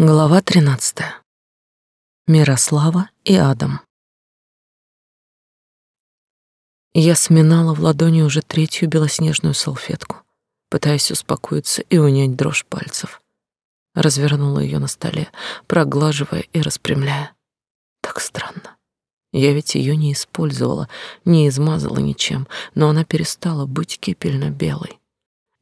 Глава 13. Мирослава и Адам. Я сминала в ладони уже третью белоснежную салфетку, пытаясь успокоиться и унять дрожь пальцев. Развернула ее на столе, проглаживая и распрямляя. Так странно. Я ведь ее не использовала, не измазала ничем, но она перестала быть кипельно-белой.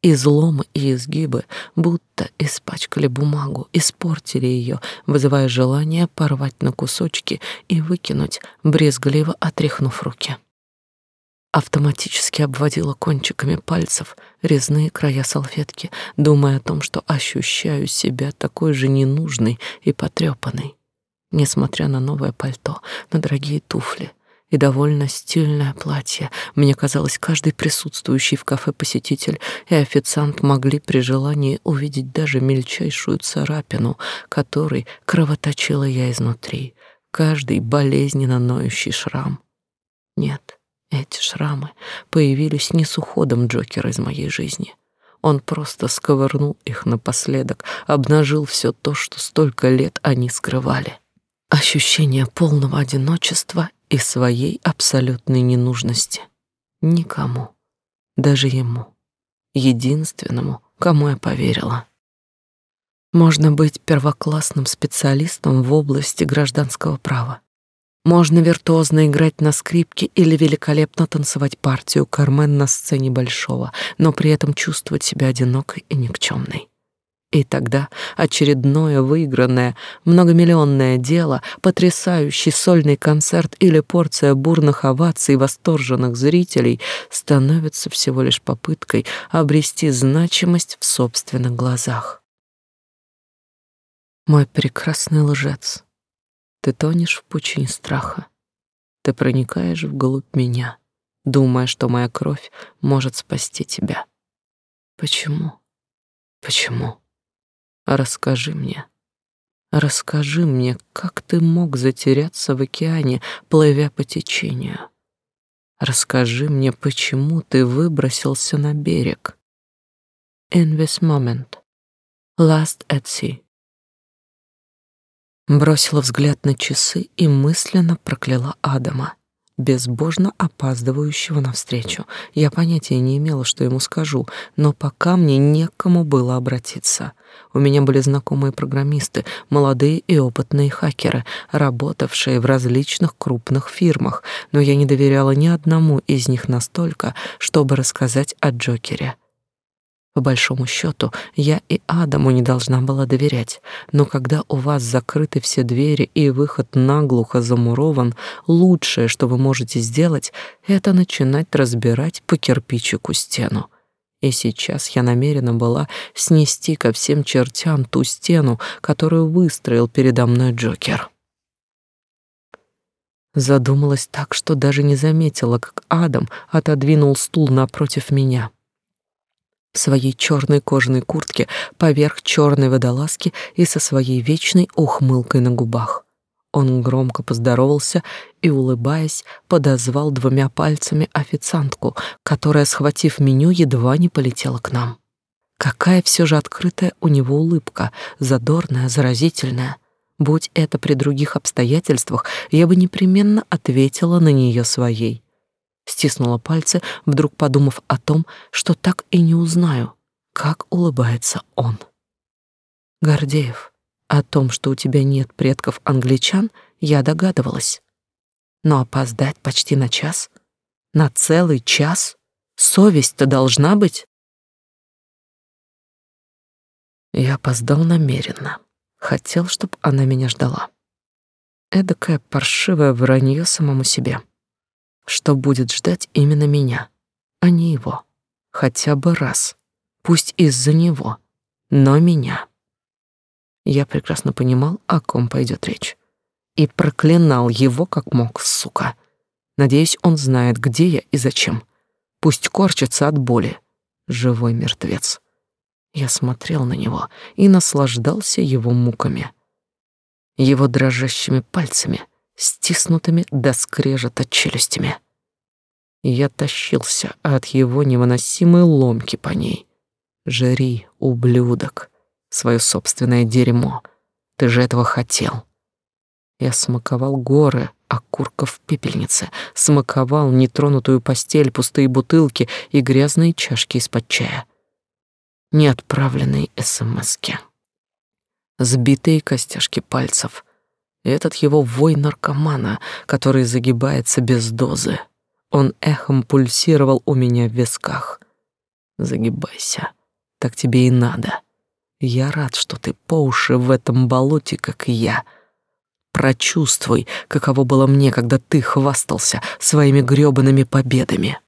Изломы и изгибы будто испачкали бумагу, испортили ее, вызывая желание порвать на кусочки и выкинуть, брезгливо отряхнув руки. Автоматически обводила кончиками пальцев резные края салфетки, думая о том, что ощущаю себя такой же ненужной и потрепанной. Несмотря на новое пальто, на дорогие туфли, и довольно стильное платье. Мне казалось, каждый присутствующий в кафе посетитель и официант могли при желании увидеть даже мельчайшую царапину, которой кровоточила я изнутри, каждый болезненно ноющий шрам. Нет, эти шрамы появились не с уходом Джокера из моей жизни. Он просто сковырнул их напоследок, обнажил все то, что столько лет они скрывали. Ощущение полного одиночества и своей абсолютной ненужности. Никому, даже ему, единственному, кому я поверила. Можно быть первоклассным специалистом в области гражданского права. Можно виртуозно играть на скрипке или великолепно танцевать партию Кармен на сцене большого, но при этом чувствовать себя одинокой и никчемной. И тогда очередное выигранное многомиллионное дело, потрясающий сольный концерт или порция бурных оваций восторженных зрителей становится всего лишь попыткой обрести значимость в собственных глазах. Мой прекрасный лжец, ты тонешь в пучине страха. Ты проникаешь вглубь меня, думая, что моя кровь может спасти тебя. Почему? Почему? Расскажи мне. Расскажи мне, как ты мог затеряться в океане, плывя по течению. Расскажи мне, почему ты выбросился на берег. In this moment, last at sea. Бросила взгляд на часы и мысленно прокляла Адама безбожно опаздывающего навстречу. Я понятия не имела, что ему скажу, но пока мне некому было обратиться. У меня были знакомые программисты, молодые и опытные хакеры, работавшие в различных крупных фирмах, но я не доверяла ни одному из них настолько, чтобы рассказать о Джокере. По большому счету, я и Адаму не должна была доверять, но когда у вас закрыты все двери и выход наглухо замурован, лучшее, что вы можете сделать, это начинать разбирать по кирпичику стену. И сейчас я намерена была снести ко всем чертям ту стену, которую выстроил передо мной Джокер. Задумалась так, что даже не заметила, как Адам отодвинул стул напротив меня в своей черной кожаной куртке поверх черной водолазки и со своей вечной ухмылкой на губах. Он громко поздоровался и, улыбаясь, подозвал двумя пальцами официантку, которая, схватив меню, едва не полетела к нам. Какая все же открытая у него улыбка, задорная, заразительная. Будь это при других обстоятельствах, я бы непременно ответила на нее своей стиснула пальцы, вдруг подумав о том, что так и не узнаю, как улыбается он. Гордеев, о том, что у тебя нет предков англичан, я догадывалась. Но опоздать почти на час? На целый час? Совесть-то должна быть? Я опоздал намеренно. Хотел, чтобы она меня ждала. Эдакое паршивое вранье самому себе что будет ждать именно меня, а не его. Хотя бы раз. Пусть из-за него, но меня. Я прекрасно понимал, о ком пойдет речь. И проклинал его как мог, сука. Надеюсь, он знает, где я и зачем. Пусть корчится от боли. Живой мертвец. Я смотрел на него и наслаждался его муками. Его дрожащими пальцами — стиснутыми до скрежета челюстями. Я тащился от его невыносимой ломки по ней. Жри, ублюдок, свое собственное дерьмо. Ты же этого хотел. Я смаковал горы окурков в пепельнице, смаковал нетронутую постель, пустые бутылки и грязные чашки из-под чая. Неотправленные смски. Сбитые костяшки пальцев. Этот его вой наркомана, который загибается без дозы. Он эхом пульсировал у меня в висках. Загибайся. Так тебе и надо. Я рад, что ты по уши в этом болоте, как и я. Прочувствуй, каково было мне, когда ты хвастался своими грёбаными победами.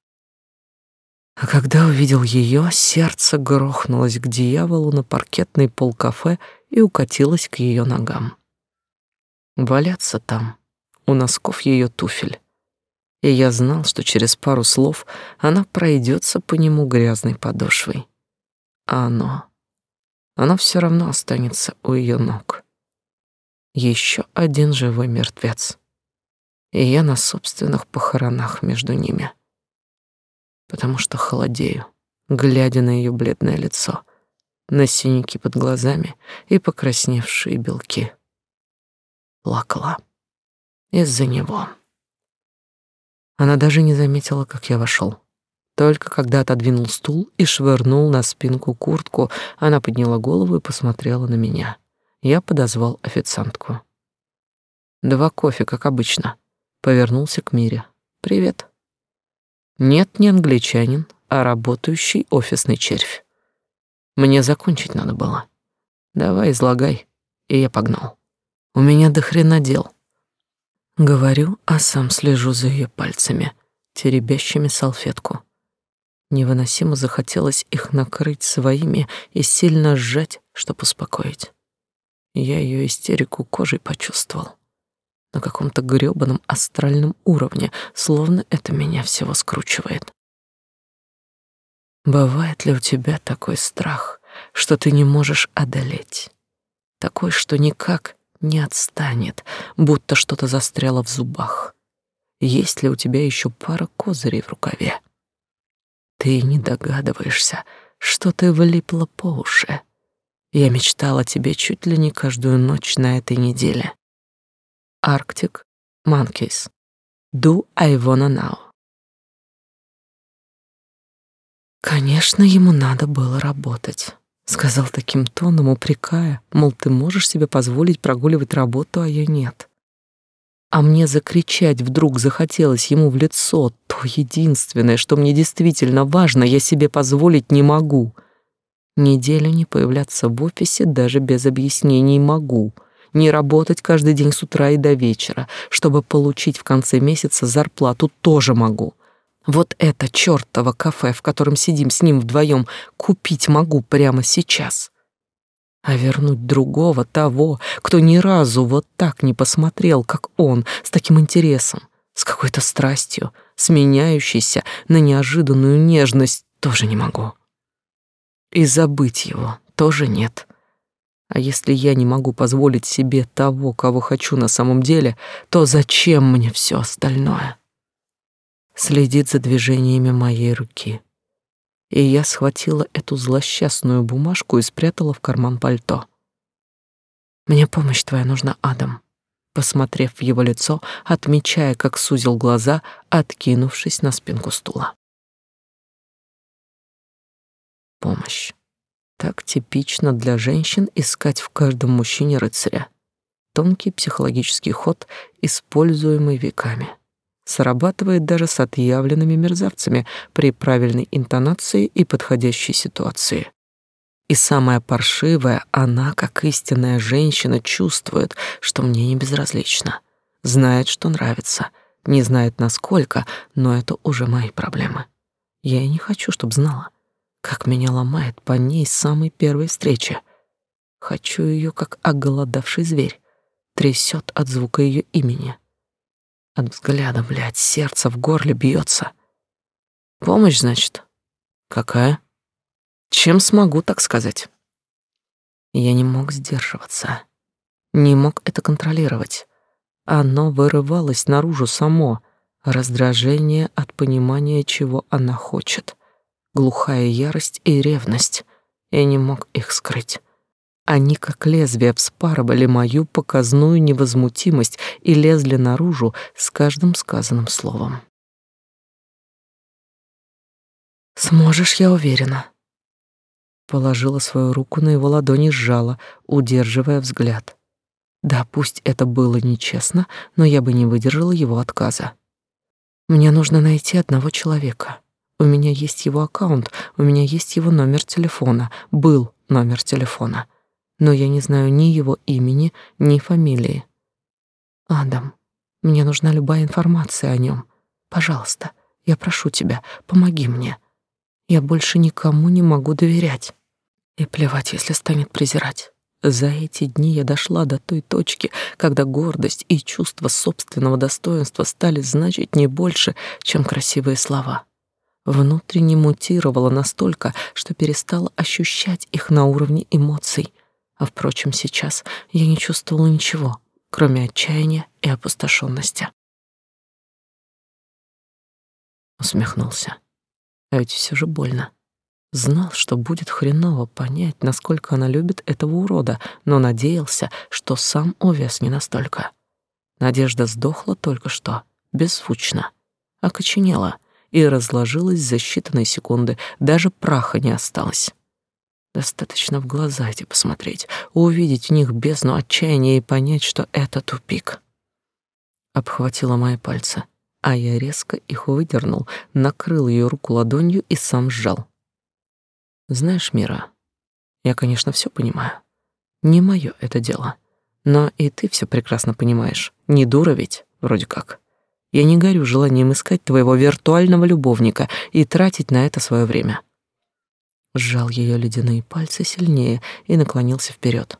А когда увидел ее, сердце грохнулось к дьяволу на паркетный пол кафе и укатилось к ее ногам. Валяться там, у носков ее туфель. И я знал, что через пару слов она пройдется по нему грязной подошвой. А оно оно все равно останется у ее ног. Еще один живой мертвец. И я на собственных похоронах между ними. Потому что холодею, глядя на ее бледное лицо, на синяки под глазами и покрасневшие белки. Плакала из-за него. Она даже не заметила, как я вошел. Только когда отодвинул стул и швырнул на спинку куртку, она подняла голову и посмотрела на меня. Я подозвал официантку. «Два кофе, как обычно». Повернулся к Мире. «Привет». «Нет, не англичанин, а работающий офисный червь. Мне закончить надо было. Давай, излагай». И я погнал. «У меня до хрена дел». Говорю, а сам слежу за ее пальцами, теребящими салфетку. Невыносимо захотелось их накрыть своими и сильно сжать, чтобы успокоить. Я ее истерику кожей почувствовал. На каком-то грёбаном астральном уровне, словно это меня всего скручивает. Бывает ли у тебя такой страх, что ты не можешь одолеть? Такой, что никак не отстанет, будто что-то застряло в зубах. Есть ли у тебя еще пара козырей в рукаве? Ты не догадываешься, что ты влипла по уши. Я мечтала тебе чуть ли не каждую ночь на этой неделе. Arctic Monkeys. Do I wanna know? Конечно, ему надо было работать. Сказал таким тоном, упрекая, мол, ты можешь себе позволить прогуливать работу, а я нет а мне закричать вдруг захотелось ему в лицо, то единственное, что мне действительно важно, я себе позволить не могу. Неделю не появляться в офисе даже без объяснений могу. Не работать каждый день с утра и до вечера, чтобы получить в конце месяца зарплату, тоже могу. Вот это чёртово кафе, в котором сидим с ним вдвоем, купить могу прямо сейчас а вернуть другого, того, кто ни разу вот так не посмотрел, как он, с таким интересом, с какой-то страстью, сменяющейся на неожиданную нежность, тоже не могу. И забыть его тоже нет. А если я не могу позволить себе того, кого хочу на самом деле, то зачем мне все остальное? Следит за движениями моей руки и я схватила эту злосчастную бумажку и спрятала в карман пальто. «Мне помощь твоя нужна, Адам», посмотрев в его лицо, отмечая, как сузил глаза, откинувшись на спинку стула. Помощь. Так типично для женщин искать в каждом мужчине рыцаря. Тонкий психологический ход, используемый веками срабатывает даже с отъявленными мерзавцами при правильной интонации и подходящей ситуации. И самое паршивое, она, как истинная женщина, чувствует, что мне не безразлично, знает, что нравится, не знает насколько, но это уже мои проблемы. Я и не хочу, чтобы знала, как меня ломает по ней с самой первой встречи. Хочу ее, как оголодавший зверь, трясет от звука ее имени. От взгляда, блядь, сердце в горле бьется. Помощь, значит? Какая? Чем смогу, так сказать? Я не мог сдерживаться. Не мог это контролировать. Оно вырывалось наружу само, раздражение от понимания, чего она хочет, глухая ярость и ревность. Я не мог их скрыть. Они, как лезвия, вспарывали мою показную невозмутимость и лезли наружу с каждым сказанным словом. «Сможешь, я уверена». Положила свою руку на его ладони, сжала, удерживая взгляд. Да, пусть это было нечестно, но я бы не выдержала его отказа. Мне нужно найти одного человека. У меня есть его аккаунт, у меня есть его номер телефона, был номер телефона но я не знаю ни его имени, ни фамилии. Адам, мне нужна любая информация о нем. Пожалуйста, я прошу тебя, помоги мне. Я больше никому не могу доверять. И плевать, если станет презирать. За эти дни я дошла до той точки, когда гордость и чувство собственного достоинства стали значить не больше, чем красивые слова. Внутренне мутировала настолько, что перестала ощущать их на уровне эмоций. А впрочем, сейчас я не чувствовала ничего, кроме отчаяния и опустошенности. Усмехнулся. А ведь все же больно. Знал, что будет хреново понять, насколько она любит этого урода, но надеялся, что сам увяз не настолько. Надежда сдохла только что, беззвучно, окоченела и разложилась за считанные секунды, даже праха не осталось. Достаточно в глаза эти посмотреть, увидеть в них бездну отчаяния и понять, что это тупик. Обхватила мои пальцы, а я резко их выдернул, накрыл ее руку ладонью и сам сжал. Знаешь, Мира, я, конечно, все понимаю. Не мое это дело. Но и ты все прекрасно понимаешь. Не дура ведь, вроде как. Я не горю желанием искать твоего виртуального любовника и тратить на это свое время сжал ее ледяные пальцы сильнее и наклонился вперед.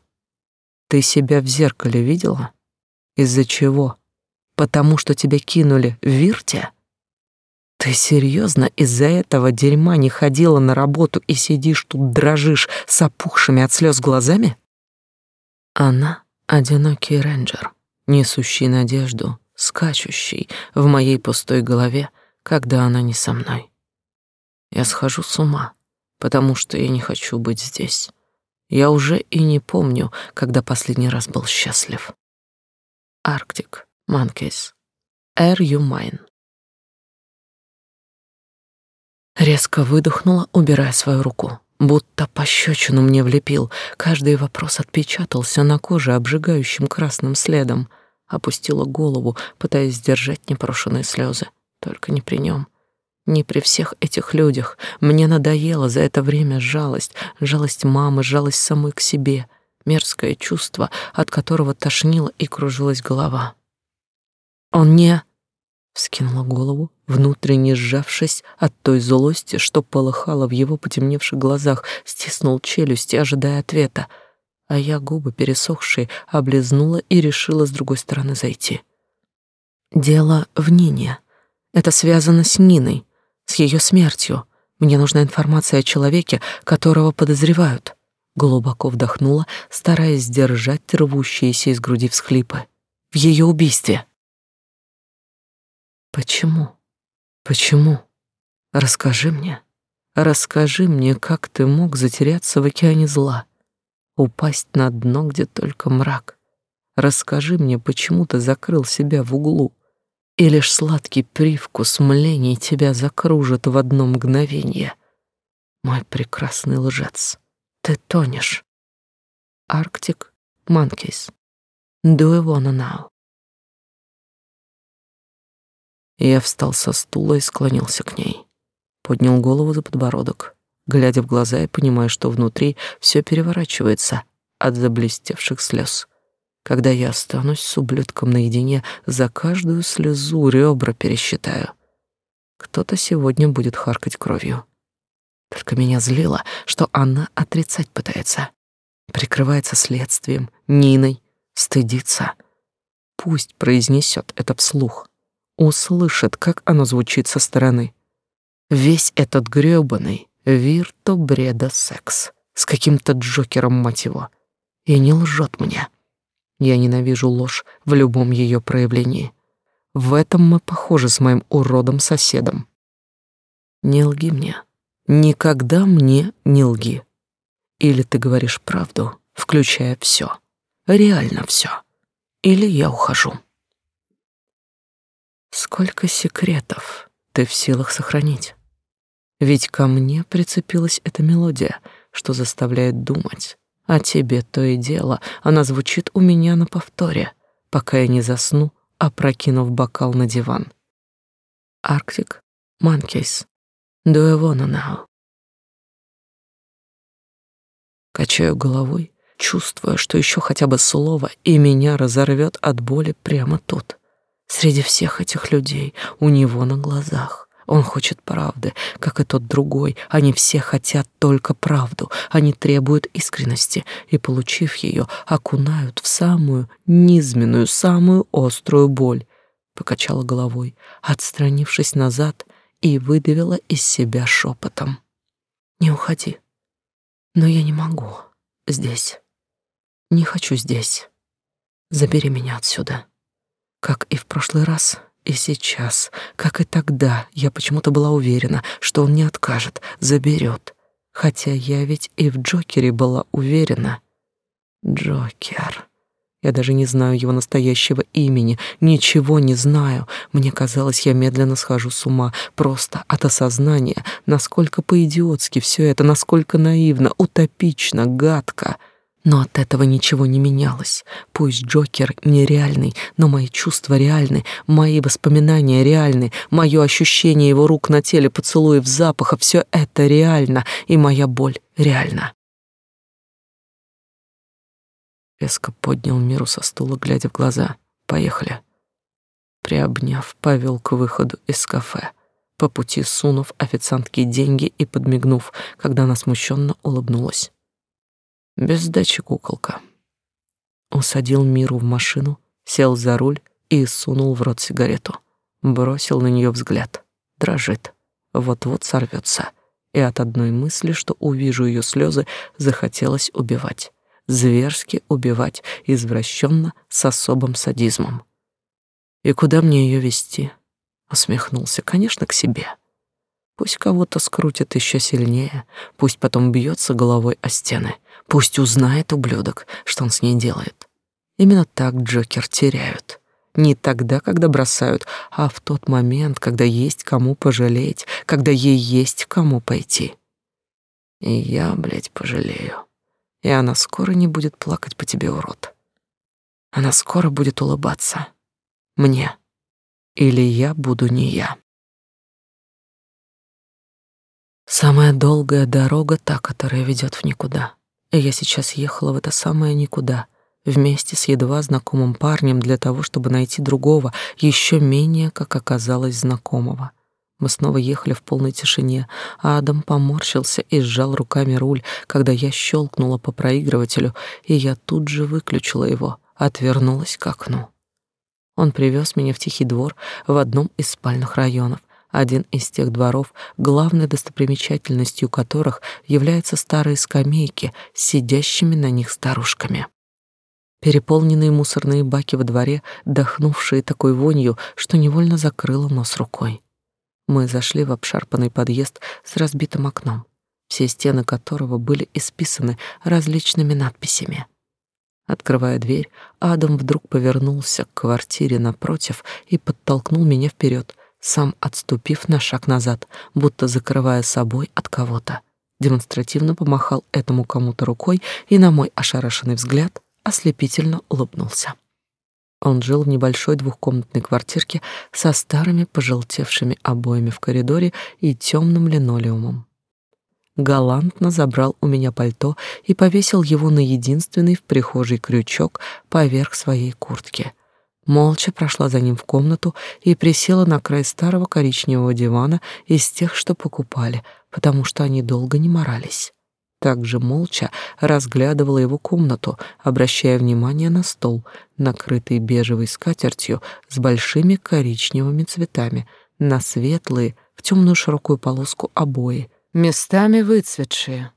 Ты себя в зеркале видела? Из-за чего? Потому что тебя кинули в Вирте? Ты серьезно из-за этого дерьма не ходила на работу и сидишь тут дрожишь с опухшими от слез глазами? Она одинокий рейнджер, несущий надежду, скачущий в моей пустой голове, когда она не со мной. Я схожу с ума потому что я не хочу быть здесь. Я уже и не помню, когда последний раз был счастлив. Арктик, Monkeys, Air You Mine. Резко выдохнула, убирая свою руку. Будто пощечину мне влепил. Каждый вопрос отпечатался на коже обжигающим красным следом. Опустила голову, пытаясь сдержать непрошенные слезы. Только не при нем. Не при всех этих людях. Мне надоело за это время жалость, жалость мамы, жалость самой к себе, мерзкое чувство, от которого тошнило и кружилась голова. Он не вскинула голову, внутренне сжавшись от той злости, что полыхало в его потемневших глазах, стиснул челюсти, ожидая ответа, а я губы пересохшие облизнула и решила с другой стороны зайти. Дело в Нине. Это связано с Ниной с ее смертью. Мне нужна информация о человеке, которого подозревают. Глубоко вдохнула, стараясь сдержать рвущиеся из груди всхлипы. В ее убийстве. Почему? Почему? Расскажи мне. Расскажи мне, как ты мог затеряться в океане зла, упасть на дно, где только мрак. Расскажи мне, почему ты закрыл себя в углу, и лишь сладкий привкус млений тебя закружит в одно мгновение. Мой прекрасный лжец, ты тонешь. Арктик Monkeys. Do you wanna know? Я встал со стула и склонился к ней. Поднял голову за подбородок, глядя в глаза и понимая, что внутри все переворачивается от заблестевших слез. Когда я останусь с ублюдком наедине, за каждую слезу ребра пересчитаю. Кто-то сегодня будет харкать кровью. Только меня злило, что она отрицать пытается. Прикрывается следствием, Ниной, стыдится. Пусть произнесет это вслух. Услышит, как оно звучит со стороны. Весь этот грёбаный вирто бреда секс с каким-то Джокером, мать его. И не лжет мне. Я ненавижу ложь в любом ее проявлении. В этом мы похожи с моим уродом-соседом. Не лги мне. Никогда мне не лги. Или ты говоришь правду, включая все, реально все. Или я ухожу. Сколько секретов ты в силах сохранить? Ведь ко мне прицепилась эта мелодия, что заставляет думать. А тебе то и дело, она звучит у меня на повторе, пока я не засну, опрокинув бокал на диван. Арктик, wanna know? Качаю головой, чувствуя, что еще хотя бы слово, и меня разорвет от боли прямо тут, среди всех этих людей, у него на глазах. Он хочет правды, как и тот другой. Они все хотят только правду. Они требуют искренности и, получив ее, окунают в самую низменную, самую острую боль. Покачала головой, отстранившись назад, и выдавила из себя шепотом. «Не уходи. Но я не могу. Здесь. Не хочу здесь. Забери меня отсюда. Как и в прошлый раз, и сейчас, как и тогда, я почему-то была уверена, что он не откажет, заберет. Хотя я ведь и в Джокере была уверена. Джокер. Я даже не знаю его настоящего имени, ничего не знаю. Мне казалось, я медленно схожу с ума, просто от осознания, насколько по-идиотски все это, насколько наивно, утопично, гадко — но от этого ничего не менялось. Пусть Джокер нереальный, но мои чувства реальны, мои воспоминания реальны, мое ощущение его рук на теле, поцелуев, запаха — все это реально, и моя боль реальна. Резко поднял Миру со стула, глядя в глаза. «Поехали». Приобняв, повел к выходу из кафе, по пути сунув официантке деньги и подмигнув, когда она смущенно улыбнулась. Без сдачи куколка. Усадил Миру в машину, сел за руль и сунул в рот сигарету. Бросил на нее взгляд. Дрожит. Вот-вот сорвется. И от одной мысли, что увижу ее слезы, захотелось убивать. Зверски убивать, извращенно, с особым садизмом. И куда мне ее вести? Усмехнулся, конечно, к себе. Пусть кого-то скрутит еще сильнее, пусть потом бьется головой о стены, пусть узнает ублюдок, что он с ней делает. Именно так Джокер теряют. Не тогда, когда бросают, а в тот момент, когда есть кому пожалеть, когда ей есть кому пойти. И я, блядь, пожалею. И она скоро не будет плакать по тебе, урод. Она скоро будет улыбаться. Мне. Или я буду не я. Самая долгая дорога та, которая ведет в никуда. Я сейчас ехала в это самое никуда, вместе с едва знакомым парнем для того, чтобы найти другого, еще менее, как оказалось, знакомого. Мы снова ехали в полной тишине, а Адам поморщился и сжал руками руль, когда я щелкнула по проигрывателю, и я тут же выключила его, отвернулась к окну. Он привез меня в тихий двор в одном из спальных районов, один из тех дворов, главной достопримечательностью которых являются старые скамейки с сидящими на них старушками. Переполненные мусорные баки во дворе, дохнувшие такой вонью, что невольно закрыла нос рукой. Мы зашли в обшарпанный подъезд с разбитым окном, все стены которого были исписаны различными надписями. Открывая дверь, Адам вдруг повернулся к квартире напротив и подтолкнул меня вперед, сам отступив на шаг назад, будто закрывая собой от кого-то. Демонстративно помахал этому кому-то рукой и на мой ошарашенный взгляд ослепительно улыбнулся. Он жил в небольшой двухкомнатной квартирке со старыми пожелтевшими обоями в коридоре и темным линолеумом. Галантно забрал у меня пальто и повесил его на единственный в прихожей крючок поверх своей куртки — молча прошла за ним в комнату и присела на край старого коричневого дивана из тех, что покупали, потому что они долго не морались. Также молча разглядывала его комнату, обращая внимание на стол, накрытый бежевой скатертью с большими коричневыми цветами, на светлые, в темную широкую полоску обои, местами выцветшие.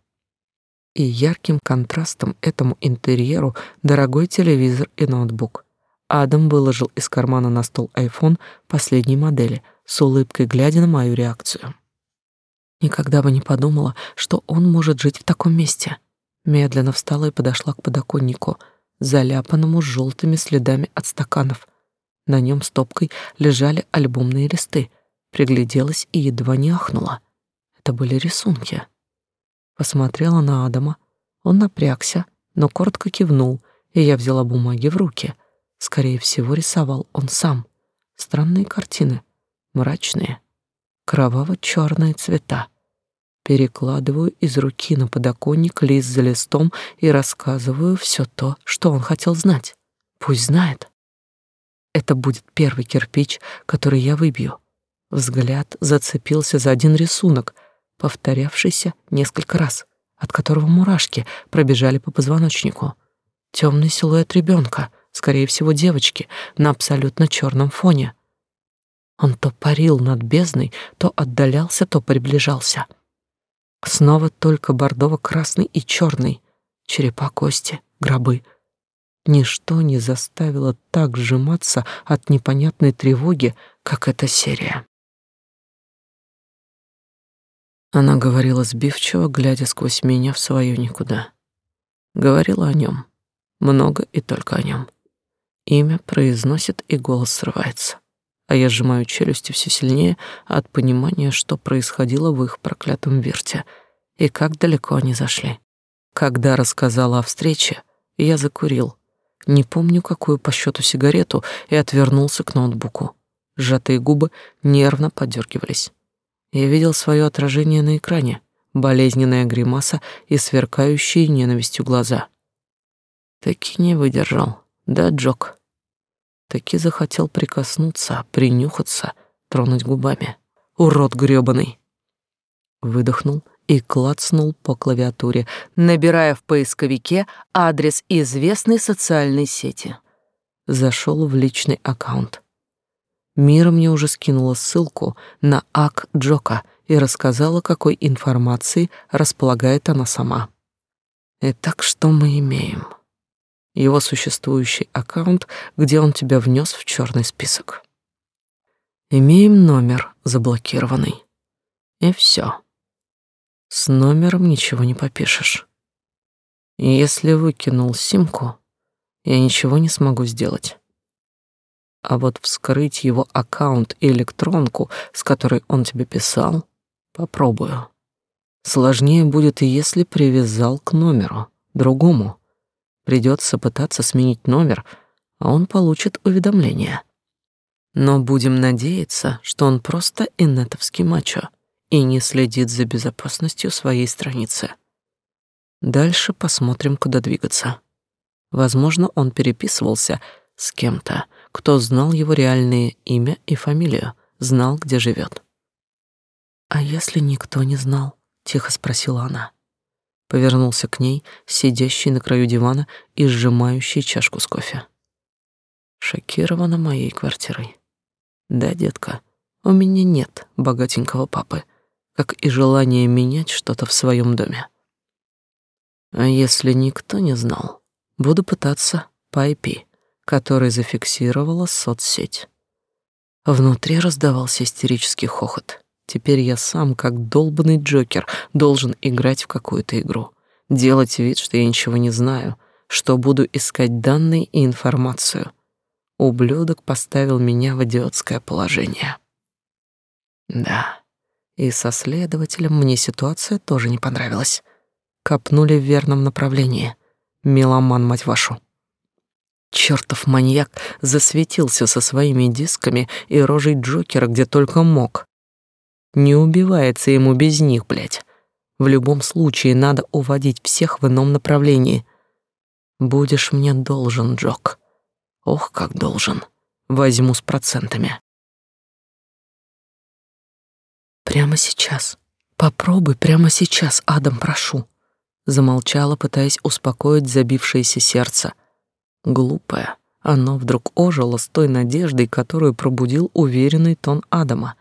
И ярким контрастом этому интерьеру дорогой телевизор и ноутбук. Адам выложил из кармана на стол iPhone последней модели, с улыбкой глядя на мою реакцию. Никогда бы не подумала, что он может жить в таком месте. Медленно встала и подошла к подоконнику, заляпанному желтыми следами от стаканов. На нем стопкой лежали альбомные листы. Пригляделась и едва не ахнула. Это были рисунки. Посмотрела на Адама. Он напрягся, но коротко кивнул, и я взяла бумаги в руки. Скорее всего, рисовал он сам. Странные картины, мрачные, кроваво черные цвета. Перекладываю из руки на подоконник лист за листом и рассказываю все то, что он хотел знать. Пусть знает. Это будет первый кирпич, который я выбью. Взгляд зацепился за один рисунок, повторявшийся несколько раз, от которого мурашки пробежали по позвоночнику. Темный силуэт ребенка, скорее всего, девочки, на абсолютно черном фоне. Он то парил над бездной, то отдалялся, то приближался — Снова только бордово-красный и черный, черепа, кости, гробы. Ничто не заставило так сжиматься от непонятной тревоги, как эта серия. Она говорила сбивчиво, глядя сквозь меня в свое никуда. Говорила о нем, много и только о нем. Имя произносит, и голос срывается. А я сжимаю челюсти все сильнее от понимания, что происходило в их проклятом верте и как далеко они зашли. Когда рассказала о встрече, я закурил. Не помню, какую по счету сигарету, и отвернулся к ноутбуку. Сжатые губы нервно подергивались. Я видел свое отражение на экране, болезненная гримаса и сверкающие ненавистью глаза. Таки не выдержал. Да, Джок? Таки захотел прикоснуться, принюхаться, тронуть губами. Урод грёбаный. Выдохнул и клацнул по клавиатуре, набирая в поисковике адрес известной социальной сети. Зашел в личный аккаунт. Мира мне уже скинула ссылку на ак Джока и рассказала, какой информацией располагает она сама. Итак, что мы имеем? Его существующий аккаунт, где он тебя внес в черный список. Имеем номер заблокированный. И все. С номером ничего не попишешь. Если выкинул симку, я ничего не смогу сделать. А вот вскрыть его аккаунт и электронку, с которой он тебе писал, попробую. Сложнее будет, если привязал к номеру, другому. Придется пытаться сменить номер, а он получит уведомление. Но будем надеяться, что он просто инетовский мачо и не следит за безопасностью своей страницы. Дальше посмотрим, куда двигаться. Возможно, он переписывался с кем-то, кто знал его реальное имя и фамилию, знал, где живет. «А если никто не знал?» — тихо спросила она. Повернулся к ней, сидящий на краю дивана и сжимающий чашку с кофе. Шокирована моей квартирой. «Да, детка, у меня нет богатенького папы, как и желание менять что-то в своем доме. А если никто не знал, буду пытаться по IP, который зафиксировала соцсеть. Внутри раздавался истерический хохот. Теперь я сам, как долбанный Джокер, должен играть в какую-то игру, делать вид, что я ничего не знаю, что буду искать данные и информацию. Ублюдок поставил меня в идиотское положение. Да. И со следователем мне ситуация тоже не понравилась. Копнули в верном направлении. Меломан, мать вашу. Чёртов маньяк засветился со своими дисками и рожей Джокера где только мог. Не убивается ему без них, блядь. В любом случае надо уводить всех в ином направлении. Будешь мне должен, Джок. Ох, как должен. Возьму с процентами. Прямо сейчас. Попробуй прямо сейчас, Адам, прошу. Замолчала, пытаясь успокоить забившееся сердце. Глупое. Оно вдруг ожило с той надеждой, которую пробудил уверенный тон Адама.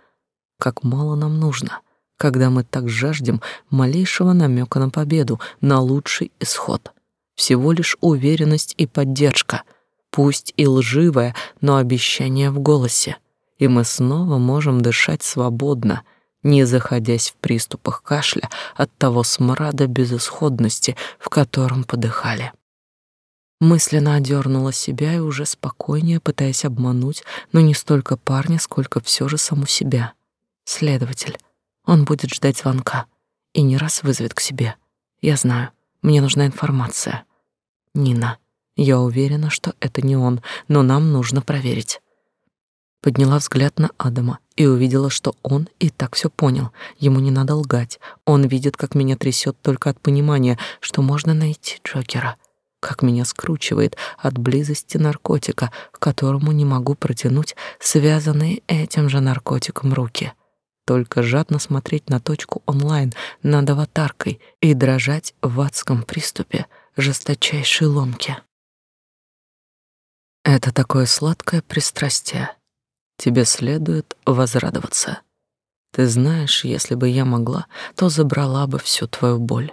Как мало нам нужно, когда мы так жаждем малейшего намека на победу, на лучший исход. Всего лишь уверенность и поддержка, пусть и лживая, но обещание в голосе. И мы снова можем дышать свободно — не заходясь в приступах кашля от того смрада безысходности, в котором подыхали. Мысленно одернула себя и уже спокойнее, пытаясь обмануть, но не столько парня, сколько все же саму себя. Следователь. Он будет ждать звонка и не раз вызовет к себе. Я знаю, мне нужна информация. Нина. Я уверена, что это не он, но нам нужно проверить. Подняла взгляд на Адама и увидела, что он и так все понял. Ему не надо лгать. Он видит, как меня трясет только от понимания, что можно найти Джокера как меня скручивает от близости наркотика, к которому не могу протянуть связанные этим же наркотиком руки. Только жадно смотреть на точку онлайн над аватаркой и дрожать в адском приступе жесточайшей ломки. Это такое сладкое пристрастие. Тебе следует возрадоваться. Ты знаешь, если бы я могла, то забрала бы всю твою боль.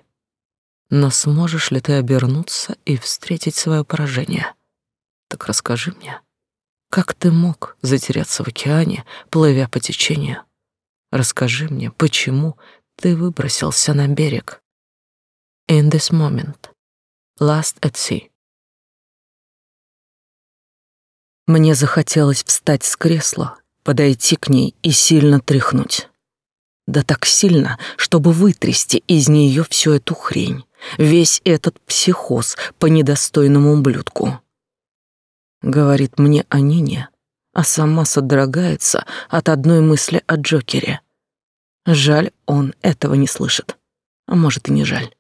Но сможешь ли ты обернуться и встретить свое поражение? Так расскажи мне, как ты мог затеряться в океане, плывя по течению? Расскажи мне, почему ты выбросился на берег? In this moment, last at sea. Мне захотелось встать с кресла, подойти к ней и сильно тряхнуть. Да так сильно, чтобы вытрясти из нее всю эту хрень весь этот психоз по недостойному ублюдку. Говорит мне о Нине, а сама содрогается от одной мысли о Джокере. Жаль, он этого не слышит. А может и не жаль.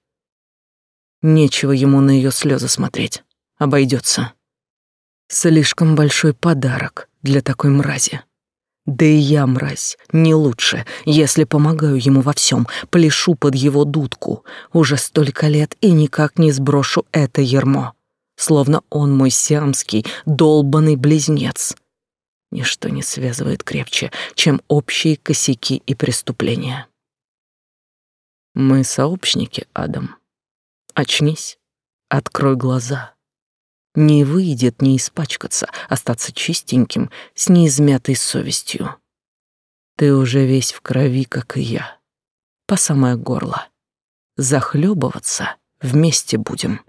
Нечего ему на ее слезы смотреть. Обойдется. Слишком большой подарок для такой мрази. Да и я, мразь, не лучше, если помогаю ему во всем, пляшу под его дудку. Уже столько лет и никак не сброшу это ермо. Словно он мой сиамский, долбанный близнец. Ничто не связывает крепче, чем общие косяки и преступления. Мы сообщники, Адам. Очнись, открой глаза не выйдет не испачкаться, остаться чистеньким, с неизмятой совестью. Ты уже весь в крови, как и я, по самое горло. Захлебываться вместе будем.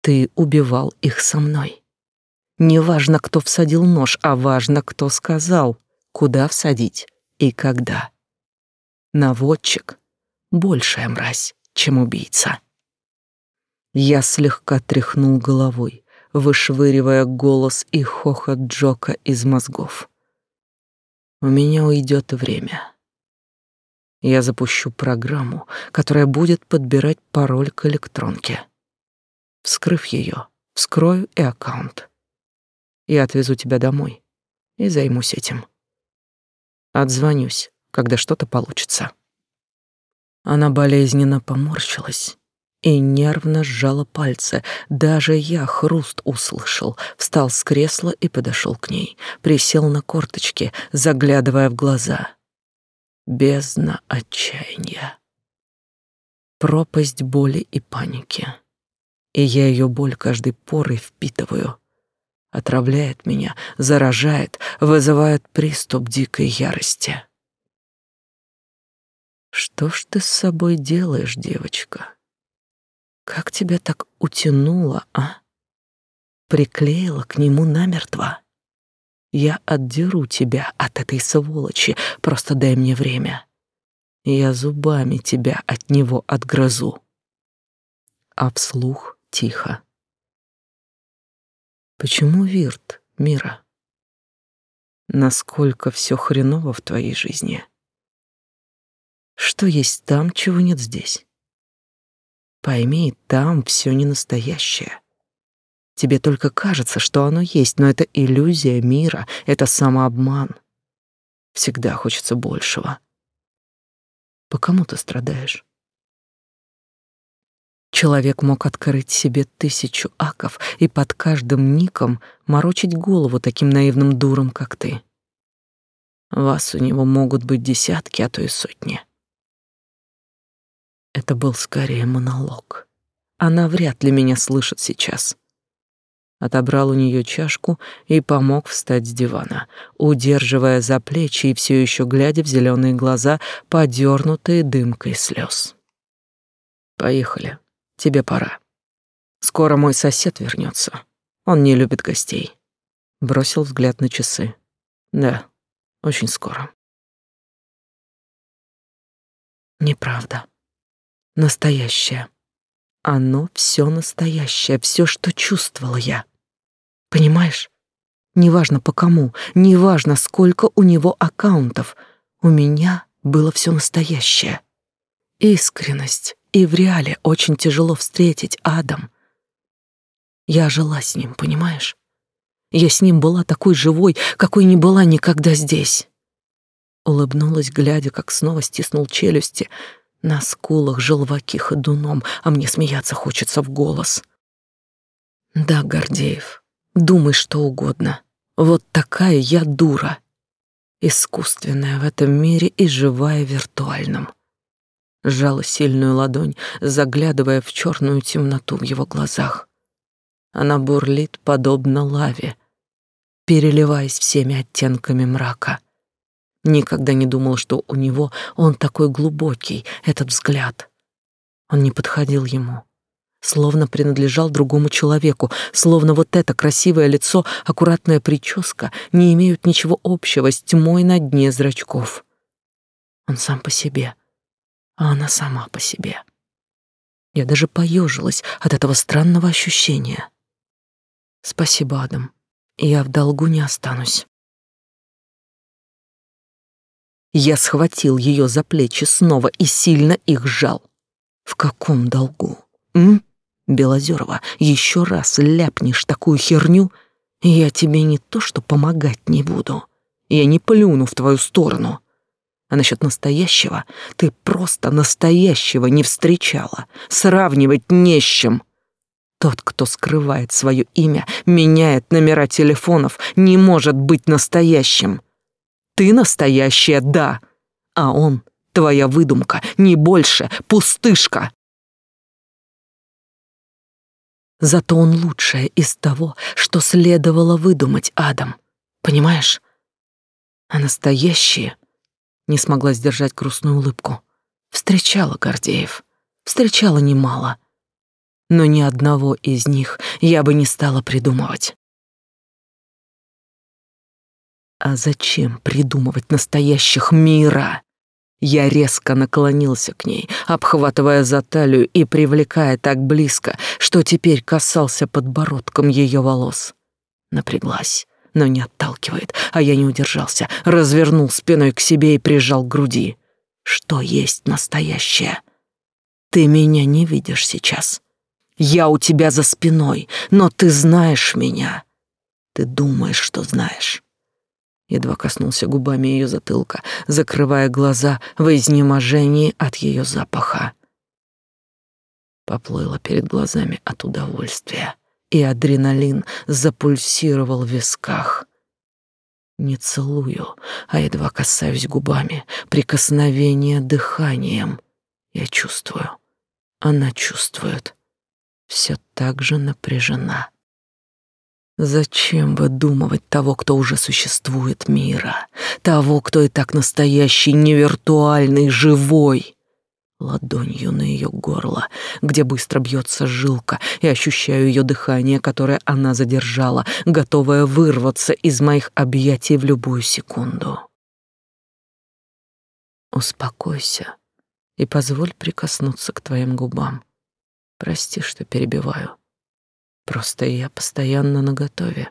Ты убивал их со мной. Не важно, кто всадил нож, а важно, кто сказал, куда всадить и когда. Наводчик — большая мразь, чем убийца. Я слегка тряхнул головой, вышвыривая голос и хохот Джока из мозгов. У меня уйдет время. Я запущу программу, которая будет подбирать пароль к электронке. Вскрыв ее, вскрою и аккаунт. Я отвезу тебя домой и займусь этим. Отзвонюсь, когда что-то получится. Она болезненно поморщилась и нервно сжала пальцы. Даже я хруст услышал, встал с кресла и подошел к ней, присел на корточки, заглядывая в глаза. Бездна отчаяния. Пропасть боли и паники. И я ее боль каждой порой впитываю. Отравляет меня, заражает, вызывает приступ дикой ярости. Что ж ты с собой делаешь, девочка? Как тебя так утянуло, а? Приклеила к нему намертво. Я отдеру тебя от этой сволочи, просто дай мне время. Я зубами тебя от него отгрызу. А вслух тихо. Почему Вирт, Мира? Насколько все хреново в твоей жизни? Что есть там, чего нет здесь? Пойми, там все не настоящее. Тебе только кажется, что оно есть, но это иллюзия мира, это самообман. Всегда хочется большего. По кому ты страдаешь? Человек мог открыть себе тысячу аков и под каждым ником морочить голову таким наивным дурам, как ты. Вас у него могут быть десятки, а то и сотни. Это был скорее монолог. Она вряд ли меня слышит сейчас. отобрал у нее чашку и помог встать с дивана, удерживая за плечи и все еще глядя в зеленые глаза, подернутые дымкой слез. «Поехали. Тебе пора. Скоро мой сосед вернется. Он не любит гостей». Бросил взгляд на часы. «Да, очень скоро». Неправда. Настоящее. Оно все настоящее, все, что чувствовала я. Понимаешь? Неважно по кому, неважно, сколько у него аккаунтов, у меня было все настоящее. Искренность. И в реале очень тяжело встретить Адам. Я жила с ним, понимаешь? Я с ним была такой живой, какой не была никогда здесь. Улыбнулась, глядя, как снова стиснул челюсти. На скулах желваки ходуном, а мне смеяться хочется в голос. Да, Гордеев, Думай что угодно. Вот такая я дура. Искусственная в этом мире и живая в виртуальном. Сжала сильную ладонь, заглядывая в черную темноту в его глазах. Она бурлит, подобно лаве, переливаясь всеми оттенками мрака. Никогда не думал, что у него он такой глубокий, этот взгляд. Он не подходил ему словно принадлежал другому человеку, словно вот это красивое лицо, аккуратная прическа не имеют ничего общего с тьмой на дне зрачков. Он сам по себе, а она сама по себе. Я даже поежилась от этого странного ощущения. Спасибо, Адам. Я в долгу не останусь. Я схватил ее за плечи снова и сильно их сжал. В каком долгу? М? Белозерова, еще раз ляпнешь такую херню, я тебе не то что помогать не буду, я не плюну в твою сторону. А насчет настоящего ты просто настоящего не встречала, сравнивать не с чем. Тот, кто скрывает свое имя, меняет номера телефонов, не может быть настоящим. Ты настоящая, да, а он — твоя выдумка, не больше, пустышка. Зато он лучшее из того, что следовало выдумать Адам. Понимаешь? А настоящие не смогла сдержать грустную улыбку. Встречала Гордеев, встречала немало, но ни одного из них я бы не стала придумывать. А зачем придумывать настоящих мира? Я резко наклонился к ней, обхватывая за талию и привлекая так близко, что теперь касался подбородком ее волос. Напряглась, но не отталкивает, а я не удержался, развернул спиной к себе и прижал к груди. Что есть настоящее? Ты меня не видишь сейчас. Я у тебя за спиной, но ты знаешь меня. Ты думаешь, что знаешь едва коснулся губами ее затылка, закрывая глаза в изнеможении от ее запаха. Поплыло перед глазами от удовольствия, и адреналин запульсировал в висках. Не целую, а едва касаюсь губами, прикосновение дыханием. Я чувствую, она чувствует, все так же напряжена. Зачем выдумывать того, кто уже существует мира? Того, кто и так настоящий, не виртуальный, живой? Ладонью на ее горло, где быстро бьется жилка, и ощущаю ее дыхание, которое она задержала, готовая вырваться из моих объятий в любую секунду. Успокойся и позволь прикоснуться к твоим губам. Прости, что перебиваю. Просто я постоянно наготове,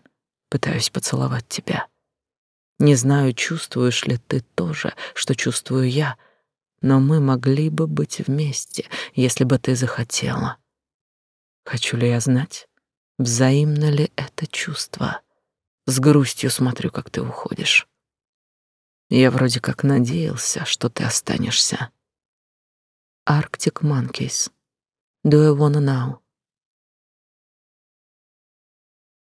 пытаюсь поцеловать тебя. Не знаю, чувствуешь ли ты тоже, что чувствую я, но мы могли бы быть вместе, если бы ты захотела. Хочу ли я знать, взаимно ли это чувство? С грустью смотрю, как ты уходишь. Я вроде как надеялся, что ты останешься. Arctic Monkeys. Do you wanna know?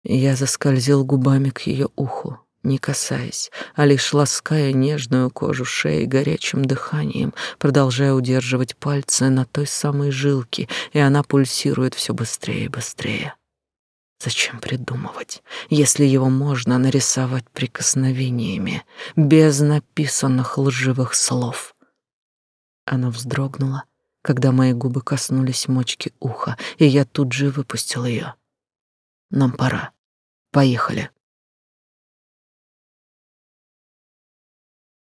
Я заскользил губами к ее уху, не касаясь, а лишь лаская нежную кожу шеи горячим дыханием, продолжая удерживать пальцы на той самой жилке, и она пульсирует все быстрее и быстрее. Зачем придумывать, если его можно нарисовать прикосновениями, без написанных лживых слов? Она вздрогнула, когда мои губы коснулись мочки уха, и я тут же выпустил ее. Нам пора. Поехали.